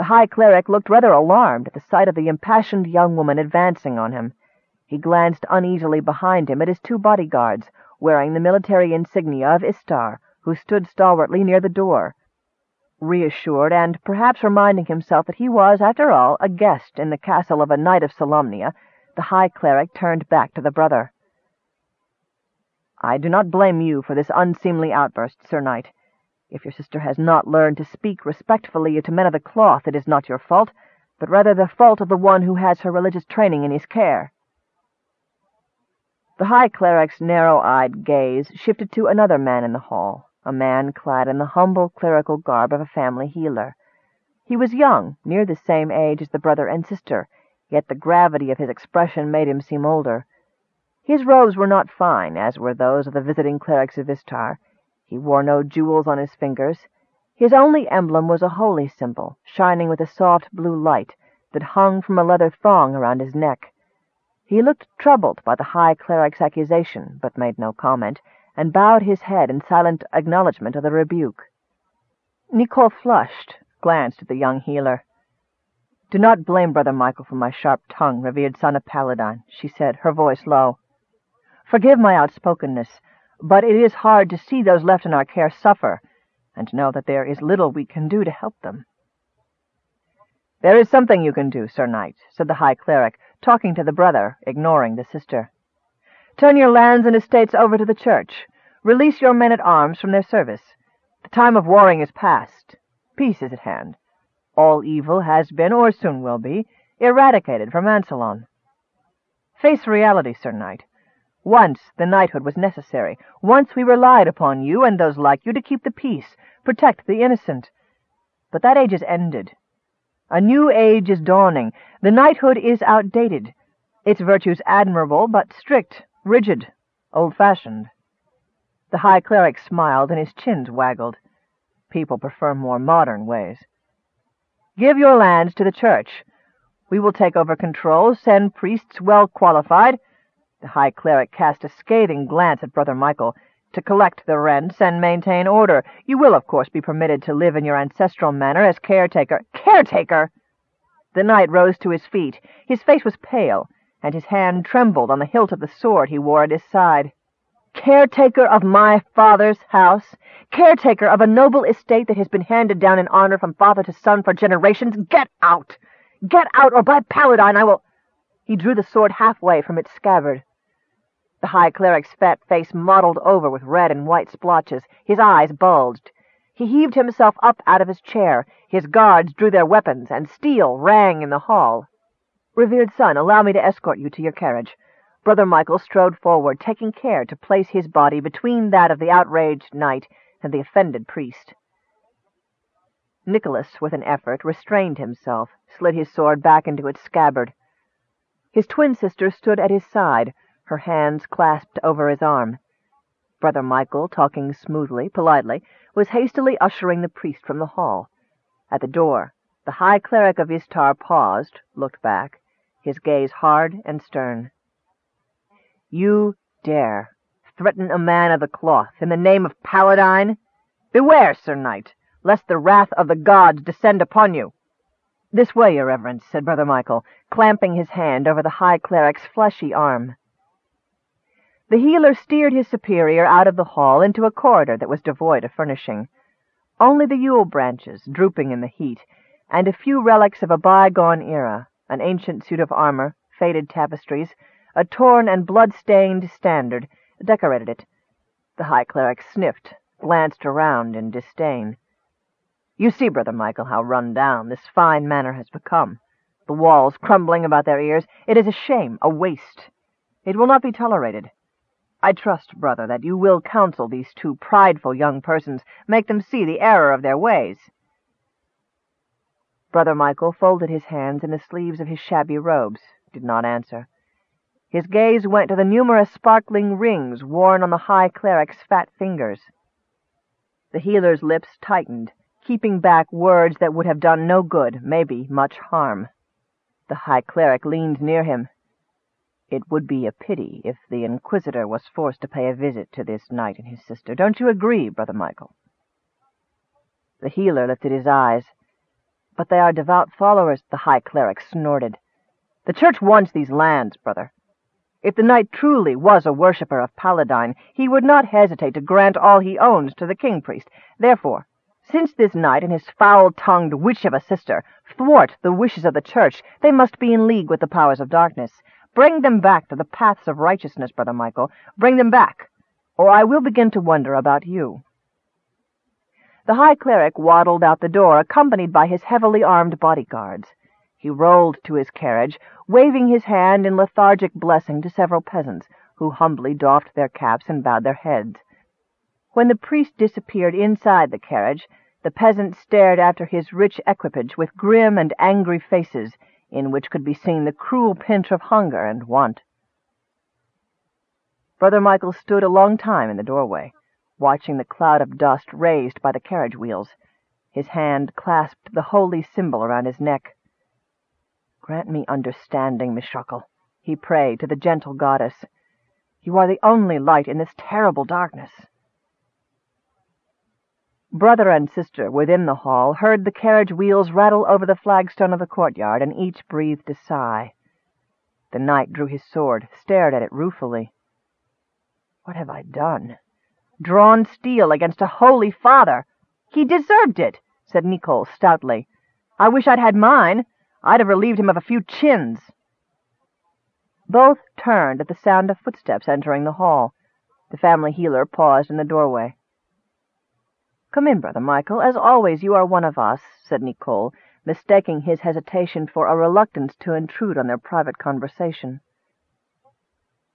The High Cleric looked rather alarmed at the sight of the impassioned young woman advancing on him. He glanced uneasily behind him at his two bodyguards, wearing the military insignia of Istar, who stood stalwartly near the door. Reassured, and perhaps reminding himself that he was, after all, a guest in the castle of a knight of Solamnia, the High Cleric turned back to the brother. I do not blame you for this unseemly outburst, Sir Knight. If your sister has not learned to speak respectfully to men of the cloth, it is not your fault, but rather the fault of the one who has her religious training in his care. The High Cleric's narrow-eyed gaze shifted to another man in the hall, a man clad in the humble clerical garb of a family healer. He was young, near the same age as the brother and sister, yet the gravity of his expression made him seem older. His robes were not fine, as were those of the visiting clerics of Istar, he wore no jewels on his fingers. His only emblem was a holy symbol, shining with a soft blue light, that hung from a leather thong around his neck. He looked troubled by the High Cleric's accusation, but made no comment, and bowed his head in silent acknowledgment of the rebuke. Nicole flushed, glanced at the young healer. "Do not blame Brother Michael for my sharp tongue, revered son of Paladine," she said, her voice low. "Forgive my outspokenness but it is hard to see those left in our care suffer, and to know that there is little we can do to help them. There is something you can do, Sir Knight, said the High Cleric, talking to the brother, ignoring the sister. Turn your lands and estates over to the Church. Release your men-at-arms from their service. The time of warring is past. Peace is at hand. All evil has been, or soon will be, eradicated from Ansalon. Face reality, Sir Knight. Once the knighthood was necessary. Once we relied upon you and those like you to keep the peace, protect the innocent. But that age is ended. A new age is dawning. The knighthood is outdated. Its virtues admirable, but strict, rigid, old-fashioned. The High Cleric smiled, and his chins waggled. People prefer more modern ways. Give your lands to the church. We will take over control, send priests well qualified, the High Cleric cast a scathing glance at Brother Michael. To collect the rents and maintain order. You will, of course, be permitted to live in your ancestral manner as caretaker. Caretaker! The knight rose to his feet. His face was pale, and his hand trembled on the hilt of the sword he wore at his side. Caretaker of my father's house? Caretaker of a noble estate that has been handed down in honor from father to son for generations? Get out! Get out, or by Paladine I will— He drew the sword halfway from its scabbard. The High Cleric's fat face mottled over with red and white splotches. His eyes bulged. He heaved himself up out of his chair. His guards drew their weapons, and steel rang in the hall. Revered son, allow me to escort you to your carriage. Brother Michael strode forward, taking care to place his body between that of the outraged knight and the offended priest. Nicholas, with an effort, restrained himself, slid his sword back into its scabbard. His twin sister stood at his side, her hands clasped over his arm. Brother Michael, talking smoothly, politely, was hastily ushering the priest from the hall. At the door, the High Cleric of Istar paused, looked back, his gaze hard and stern. You dare threaten a man of the cloth in the name of Paladine? Beware, Sir Knight, lest the wrath of the gods descend upon you. This way, your reverence, said Brother Michael, clamping his hand over the High Cleric's fleshy arm. The healer steered his superior out of the hall into a corridor that was devoid of furnishing. Only the Yule branches, drooping in the heat, and a few relics of a bygone era, an ancient suit of armor, faded tapestries, a torn and blood-stained standard, decorated it. The High Cleric sniffed, glanced around in disdain. You see, Brother Michael, how run down this fine manor has become. The walls crumbling about their ears. It is a shame, a waste. It will not be tolerated. I trust, brother, that you will counsel these two prideful young persons, make them see the error of their ways. Brother Michael folded his hands in the sleeves of his shabby robes, did not answer. His gaze went to the numerous sparkling rings worn on the High Cleric's fat fingers. The healer's lips tightened, keeping back words that would have done no good, maybe much harm. The High Cleric leaned near him, it would be a pity if the Inquisitor was forced to pay a visit to this knight and his sister. Don't you agree, Brother Michael? The healer lifted his eyes. But they are devout followers, the High Cleric snorted. The Church wants these lands, brother. If the knight truly was a worshipper of Paladine, he would not hesitate to grant all he owns to the king-priest. Therefore, since this knight and his foul-tongued witch of a sister thwart the wishes of the Church, they must be in league with the powers of darkness. Bring them back to the paths of righteousness, Brother Michael. Bring them back, or I will begin to wonder about you. The High Cleric waddled out the door, accompanied by his heavily armed bodyguards. He rolled to his carriage, waving his hand in lethargic blessing to several peasants, who humbly doffed their caps and bowed their heads. When the priest disappeared inside the carriage, the peasants stared after his rich equipage with grim and angry faces, in which could be seen the cruel pinch of hunger and want. Brother Michael stood a long time in the doorway, watching the cloud of dust raised by the carriage wheels. His hand clasped the holy symbol around his neck. Grant me understanding, Mishakal, he prayed to the gentle goddess. You are the only light in this terrible darkness. Brother and sister within the hall heard the carriage wheels rattle over the flagstone of the courtyard, and each breathed a sigh. The knight drew his sword, stared at it ruefully. What have I done? Drawn steel against a holy father! He deserved it, said Nicole stoutly. I wish I'd had mine. I'd have relieved him of a few chins. Both turned at the sound of footsteps entering the hall. The family healer paused in the doorway. "Come in, Brother Michael. As always, you are one of us," said Nicole, mistaking his hesitation for a reluctance to intrude on their private conversation.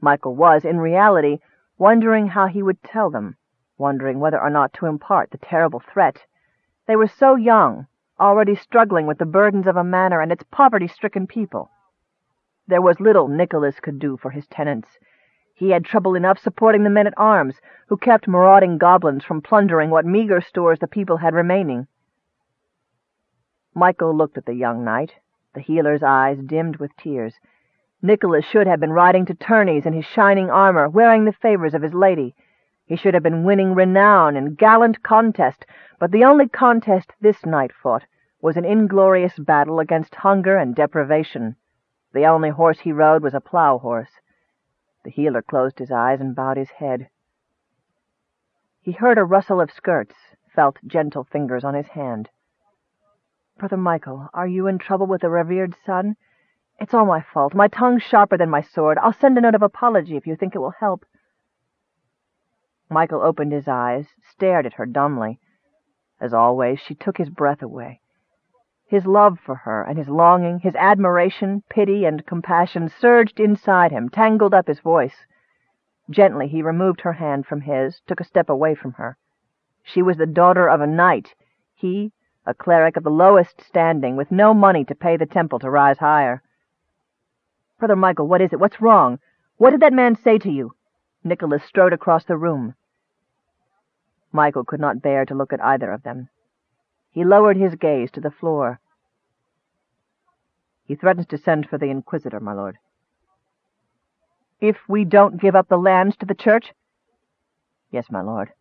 Michael was, in reality, wondering how he would tell them, wondering whether or not to impart the terrible threat. They were so young, already struggling with the burdens of a manor and its poverty-stricken people. There was little Nicholas could do for his tenants. He had trouble enough supporting the men-at-arms, who kept marauding goblins from plundering what meagre stores the people had remaining. Michael looked at the young knight. The healer's eyes dimmed with tears. Nicholas should have been riding to tourneys in his shining armor, wearing the favors of his lady. He should have been winning renown in gallant contest, but the only contest this knight fought was an inglorious battle against hunger and deprivation. The only horse he rode was a plough horse. The healer closed his eyes and bowed his head. He heard a rustle of skirts, felt gentle fingers on his hand. Brother Michael, are you in trouble with the revered son? It's all my fault. My tongue's sharper than my sword. I'll send a note of apology if you think it will help. Michael opened his eyes, stared at her dumbly. As always, she took his breath away. His love for her and his longing, his admiration, pity, and compassion surged inside him, tangled up his voice. Gently he removed her hand from his, took a step away from her. She was the daughter of a knight, he, a cleric of the lowest standing, with no money to pay the temple to rise higher. Brother Michael, what is it? What's wrong? What did that man say to you? Nicholas strode across the room. Michael could not bear to look at either of them. He lowered his gaze to the floor. He threatens to send for the Inquisitor, my lord. If we don't give up the lands to the Church? Yes, my lord.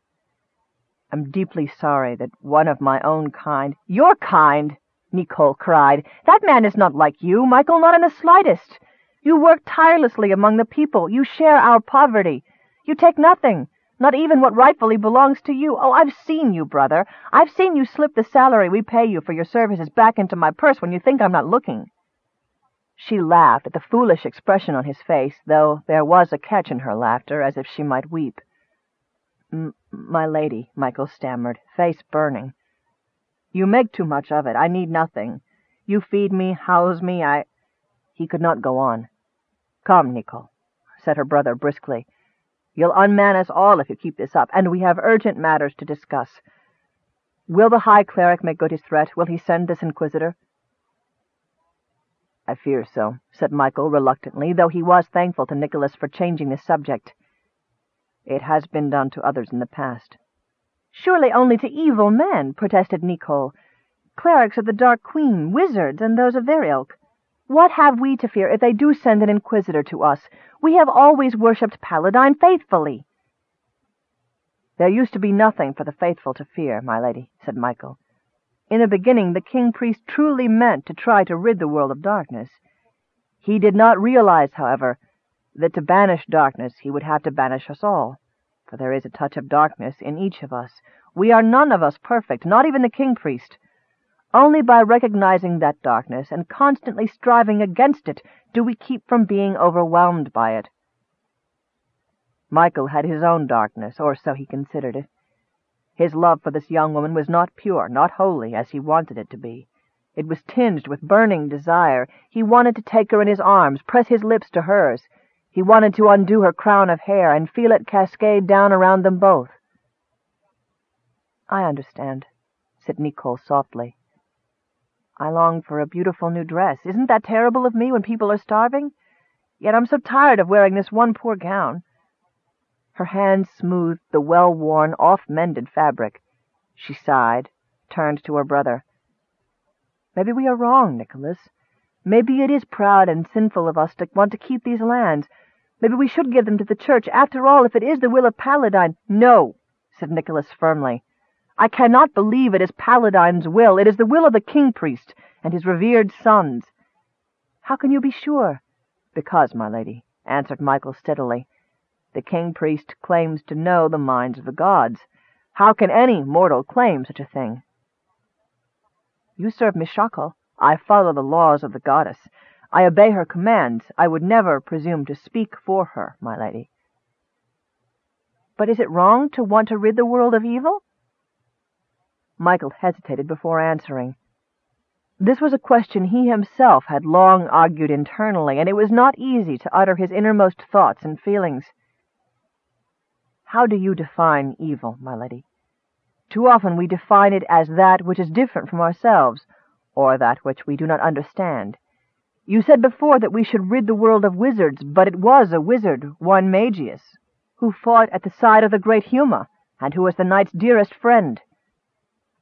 I'm deeply sorry that one of my own kind... Your kind! Nicole cried. That man is not like you, Michael, not in the slightest. You work tirelessly among the people. You share our poverty. You take nothing. Not even what rightfully belongs to you. Oh, I've seen you, brother. I've seen you slip the salary we pay you for your services back into my purse when you think I'm not looking. She laughed at the foolish expression on his face, though there was a catch in her laughter, as if she might weep. my lady, Michael stammered, face burning. You make too much of it. I need nothing. You feed me, house me, I... He could not go on. Come, Nicole, said her brother briskly. You'll unman us all if you keep this up, and we have urgent matters to discuss. Will the High Cleric make good his threat? Will he send this Inquisitor? I fear so, said Michael reluctantly, though he was thankful to Nicholas for changing the subject. It has been done to others in the past. Surely only to evil men, protested Nicole. Clerics of the Dark Queen, wizards, and those of their ilk. What have we to fear if they do send an inquisitor to us? We have always worshipped Paladine faithfully. There used to be nothing for the faithful to fear, my lady, said Michael. In the beginning, the king-priest truly meant to try to rid the world of darkness. He did not realize, however, that to banish darkness he would have to banish us all, for there is a touch of darkness in each of us. We are none of us perfect, not even the king-priest. Only by recognizing that darkness and constantly striving against it do we keep from being overwhelmed by it. Michael had his own darkness, or so he considered it. His love for this young woman was not pure, not holy, as he wanted it to be. It was tinged with burning desire. He wanted to take her in his arms, press his lips to hers. He wanted to undo her crown of hair and feel it cascade down around them both. I understand, said Nicole softly. I long for a beautiful new dress. Isn't that terrible of me when people are starving? Yet I'm so tired of wearing this one poor gown. Her hand smoothed the well-worn, oft-mended fabric. She sighed, turned to her brother. Maybe we are wrong, Nicholas. Maybe it is proud and sinful of us to want to keep these lands. Maybe we should give them to the church. After all, if it is the will of Paladine— No, said Nicholas firmly. I cannot believe it is Paladine's will. It is the will of the king-priest and his revered sons. How can you be sure? Because, my lady, answered Michael steadily, the king-priest claims to know the minds of the gods. How can any mortal claim such a thing? You serve Mishakal. I follow the laws of the goddess. I obey her commands. I would never presume to speak for her, my lady. But is it wrong to want to rid the world of evil? Michael hesitated before answering. This was a question he himself had long argued internally, and it was not easy to utter his innermost thoughts and feelings. How do you define evil, my lady? Too often we define it as that which is different from ourselves, or that which we do not understand. You said before that we should rid the world of wizards, but it was a wizard, one Magius, who fought at the side of the great Huma, and who was the knight's dearest friend.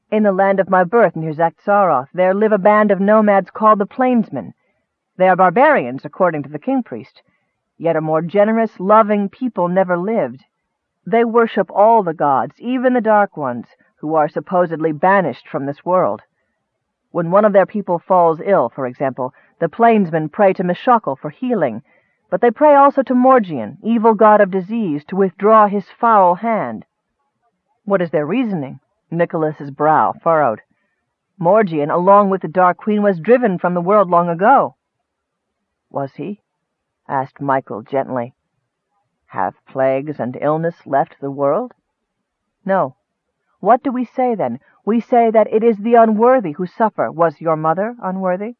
In the land of my birth, near Xak Tsaroth, there live a band of nomads called the Plainsmen. They are barbarians, according to the king-priest, yet a more generous, loving people never lived. They worship all the gods, even the Dark Ones, who are supposedly banished from this world. When one of their people falls ill, for example, the plainsmen pray to Mishakal for healing, but they pray also to Morgion, evil god of disease, to withdraw his foul hand. What is their reasoning? Nicholas's brow furrowed. Morgion, along with the Dark Queen, was driven from the world long ago. Was he? asked Michael gently. Have plagues and illness left the world? No. What do we say, then? We say that it is the unworthy who suffer. Was your mother unworthy?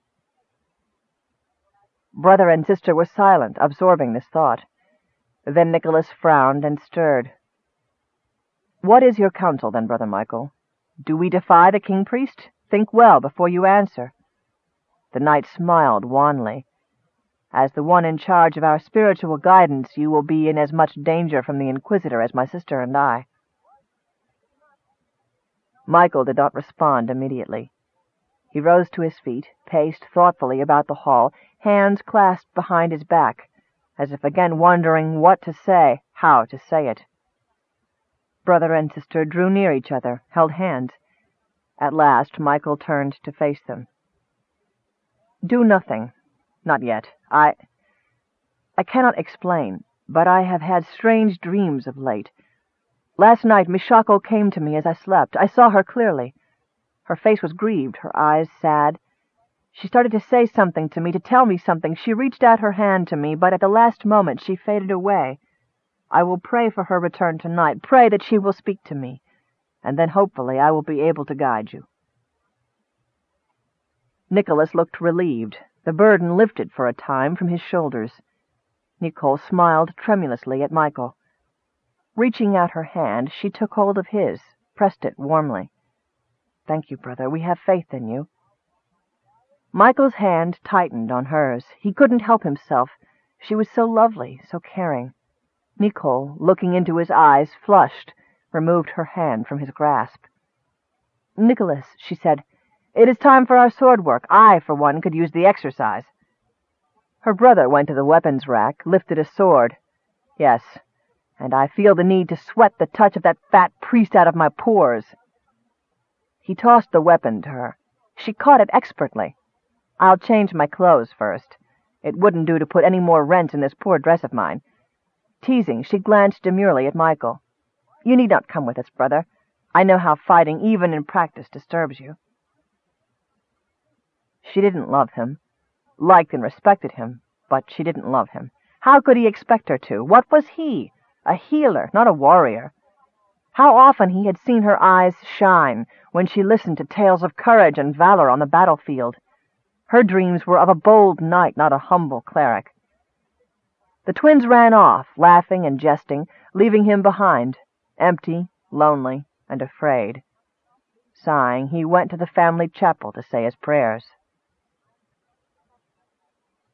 Brother and sister were silent, absorbing this thought. Then Nicholas frowned and stirred. What is your counsel, then, Brother Michael? Do we defy the king-priest? Think well before you answer. The knight smiled wanly. As the one in charge of our spiritual guidance, you will be in as much danger from the Inquisitor as my sister and I. Michael did not respond immediately. He rose to his feet, paced thoughtfully about the hall, hands clasped behind his back, as if again wondering what to say, how to say it. Brother and sister drew near each other, held hands. At last Michael turned to face them. Do nothing, not yet. I... I cannot explain, but I have had strange dreams of late. Last night Mishakal came to me as I slept. I saw her clearly. Her face was grieved, her eyes sad. She started to say something to me, to tell me something. She reached out her hand to me, but at the last moment she faded away. I will pray for her return tonight, pray that she will speak to me, and then hopefully I will be able to guide you. Nicholas looked relieved. The burden lifted for a time from his shoulders. Nicole smiled tremulously at Michael. Reaching out her hand, she took hold of his, pressed it warmly. Thank you, brother. We have faith in you. Michael's hand tightened on hers. He couldn't help himself. She was so lovely, so caring. Nicole, looking into his eyes, flushed, removed her hand from his grasp. Nicholas, she said, it is time for our sword work. I, for one, could use the exercise. Her brother went to the weapons rack, lifted a sword. Yes, and I feel the need to sweat the touch of that fat priest out of my pores. He tossed the weapon to her. She caught it expertly. I'll change my clothes first. It wouldn't do to put any more rents in this poor dress of mine. Teasing, she glanced demurely at Michael. You need not come with us, brother. I know how fighting, even in practice, disturbs you. She didn't love him, liked and respected him, but she didn't love him. How could he expect her to? What was he? A healer, not a warrior. How often he had seen her eyes shine when she listened to tales of courage and valor on the battlefield. Her dreams were of a bold knight, not a humble cleric. The twins ran off, laughing and jesting, leaving him behind, empty, lonely, and afraid. Sighing, he went to the family chapel to say his prayers.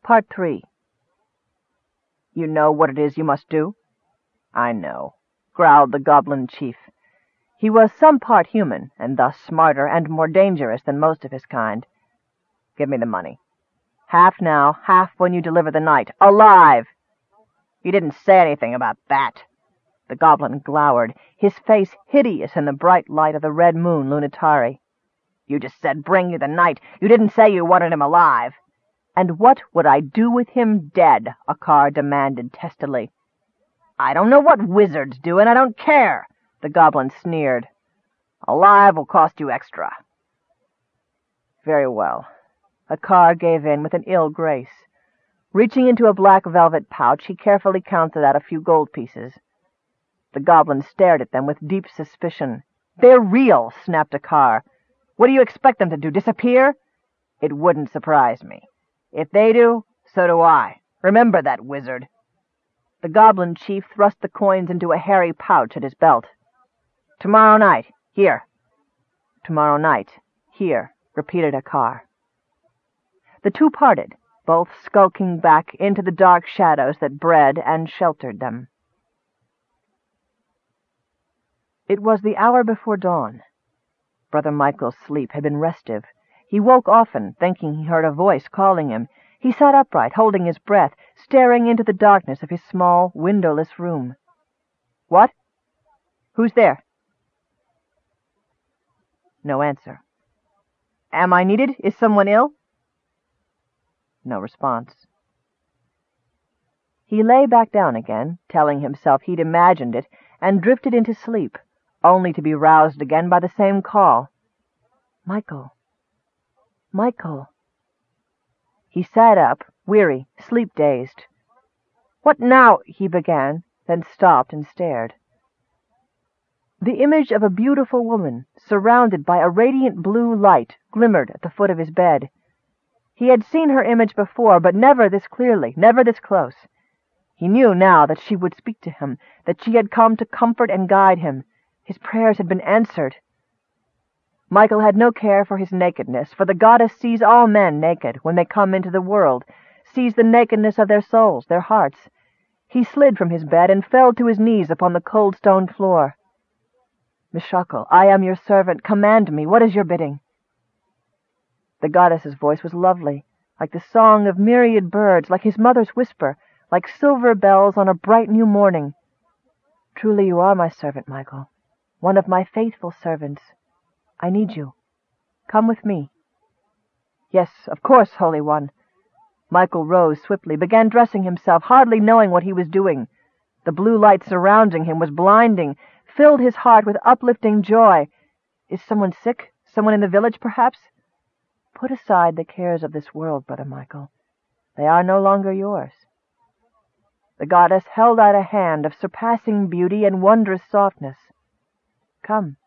Part 3 You know what it is you must do? I know growled the goblin chief. He was some part human, and thus smarter and more dangerous than most of his kind. Give me the money. Half now, half when you deliver the knight. Alive! You didn't say anything about that. The goblin glowered, his face hideous in the bright light of the red moon Lunitari. You just said bring you the knight. You didn't say you wanted him alive. And what would I do with him dead? Akar demanded testily. I don't know what wizards do, and I don't care, the goblin sneered. Alive will cost you extra. Very well. Akar gave in with an ill grace. Reaching into a black velvet pouch, he carefully counted out a few gold pieces. The goblin stared at them with deep suspicion. They're real, snapped Akar. What do you expect them to do, disappear? It wouldn't surprise me. If they do, so do I. Remember that, wizard. The goblin chief thrust the coins into a hairy pouch at his belt. Tomorrow night, here. Tomorrow night, here, repeated Akar. The two parted, both skulking back into the dark shadows that bred and sheltered them. It was the hour before dawn. Brother Michael's sleep had been restive. He woke often, thinking he heard a voice calling him. He sat upright, holding his breath, staring into the darkness of his small, windowless room. What? Who's there? No answer. Am I needed? Is someone ill? No response. He lay back down again, telling himself he'd imagined it, and drifted into sleep, only to be roused again by the same call. Michael. Michael. He sat up, weary, sleep-dazed. "What now?" he began, then stopped and stared. The image of a beautiful woman, surrounded by a radiant blue light, glimmered at the foot of his bed. He had seen her image before, but never this clearly, never this close. He knew now that she would speak to him, that she had come to comfort and guide him. His prayers had been answered. Michael had no care for his nakedness, for the goddess sees all men naked when they come into the world, sees the nakedness of their souls, their hearts. He slid from his bed and fell to his knees upon the cold stone floor. Mishakal, I am your servant. Command me. What is your bidding? The goddess's voice was lovely, like the song of myriad birds, like his mother's whisper, like silver bells on a bright new morning. Truly you are my servant, Michael, one of my faithful servants. I need you. Come with me. Yes, of course, Holy One. Michael rose swiftly, began dressing himself, hardly knowing what he was doing. The blue light surrounding him was blinding, filled his heart with uplifting joy. Is someone sick? Someone in the village, perhaps? Put aside the cares of this world, Brother Michael. They are no longer yours. The goddess held out a hand of surpassing beauty and wondrous softness. Come.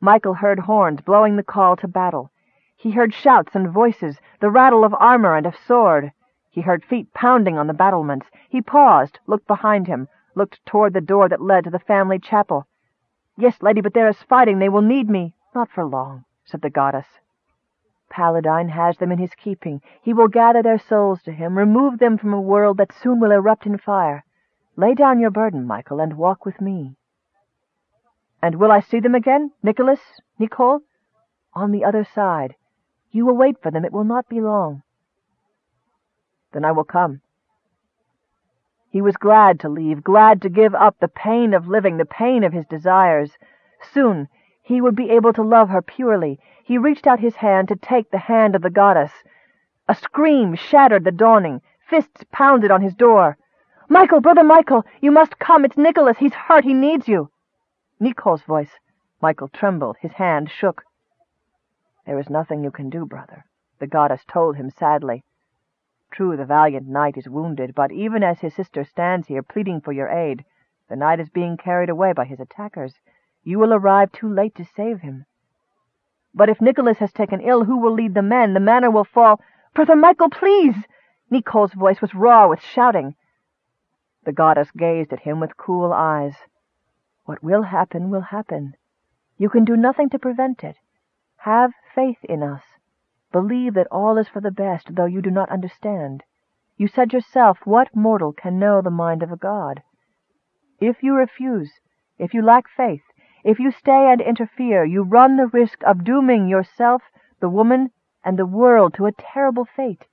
Michael heard horns blowing the call to battle. He heard shouts and voices, the rattle of armor and of sword. He heard feet pounding on the battlements. He paused, looked behind him, looked toward the door that led to the family chapel. Yes, lady, but there is fighting. They will need me. Not for long, said the goddess. Paladine has them in his keeping. He will gather their souls to him, remove them from a world that soon will erupt in fire. Lay down your burden, Michael, and walk with me. And will I see them again? Nicholas? Nicole? On the other side. You will wait for them. It will not be long. Then I will come. He was glad to leave, glad to give up the pain of living, the pain of his desires. Soon He would be able to love her purely. He reached out his hand to take the hand of the goddess. A scream shattered the dawning. Fists pounded on his door. "Michael, brother Michael, you must come. It's Nicholas. He's hurt. He needs you." Nicole's voice. Michael trembled. His hand shook. There is nothing you can do, brother, the goddess told him sadly. True, the valiant knight is wounded, but even as his sister stands here pleading for your aid, the knight is being carried away by his attackers. You will arrive too late to save him. But if Nicholas has taken ill, who will lead the men? The manor will fall. Brother Michael, please! Nicole's voice was raw with shouting. The goddess gazed at him with cool eyes. What will happen will happen. You can do nothing to prevent it. Have faith in us. Believe that all is for the best, though you do not understand. You said yourself, what mortal can know the mind of a god? If you refuse, if you lack faith, if you stay and interfere, you run the risk of dooming yourself, the woman, and the world to a terrible fate.